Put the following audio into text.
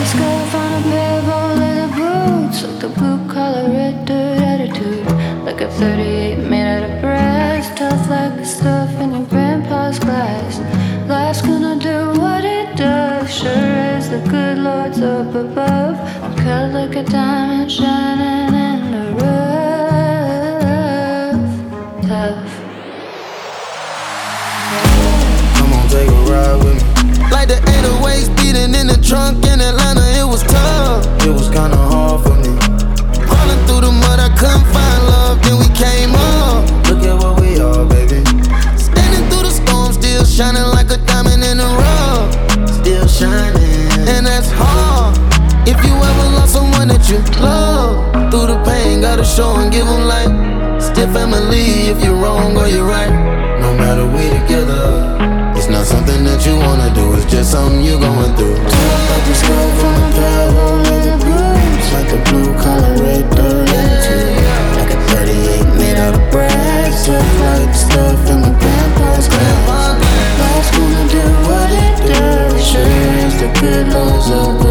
a leather boots, like the blue collar red dirt attitude. Like a 38 made out of brass, tough like the stuff in your grandpa's glass. Life's gonna do what it does, sure as the good Lord's up above. Cut like a diamond shine. it was kinda hard for me. Crawling through the mud, I couldn't find love, then we came up. Look at what we are, baby. Standing through the storm, still shining like a diamond in the rough. Still shining, and that's hard. If you ever lost someone that you love, through the pain, gotta show and give them life. Still family if you're wrong. goodness, oh goodness.